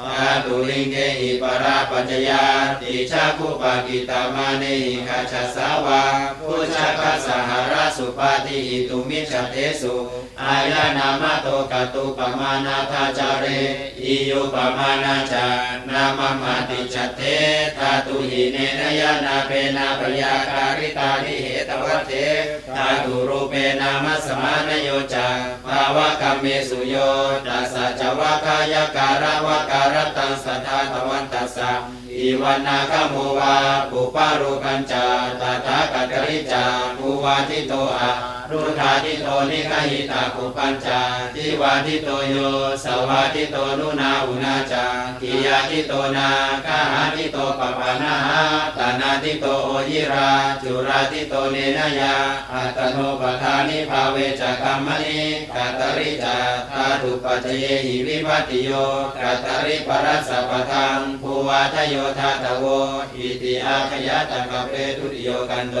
อาตุลิงเกหิปราปัญญยาติชาคุปกิตามานิคาชสาวาพุชาคัสหราสุปาติหิตุมิชเตสุอายานามโตกตุปมานาทาจาเรอิโยปมานาจานามมาติจเทธาตุหิเนนยานาเปนาปยาการิตาริเหตวัตเถธาตุรูเปนามสมานโยจา วะกัมเมสุโยตัสสะจวะกายการะวะการตังสัทธาตวันตัสสะอีวันนาคโมวาปุปารุกัญจาตถากัตริจาภูวาทิโตอะรุธาทิโตนิคหิตาปุปัญจาทิวาทิโตโยสวาทิโตนุนาอุนาจากิยาทิโตนาคาหาทิโตปปานาหาตานา ทิโตโอยิราจุราทิโตเนนยาอัตโนปทานิภาเวจกรรมนิกัตริจาธาตุปัจเยหิวิภัติโยกัตริปรัสสะปะทังภูวาทโยธาตโวอิติอาขยะตะกะเปตุติโยกันโด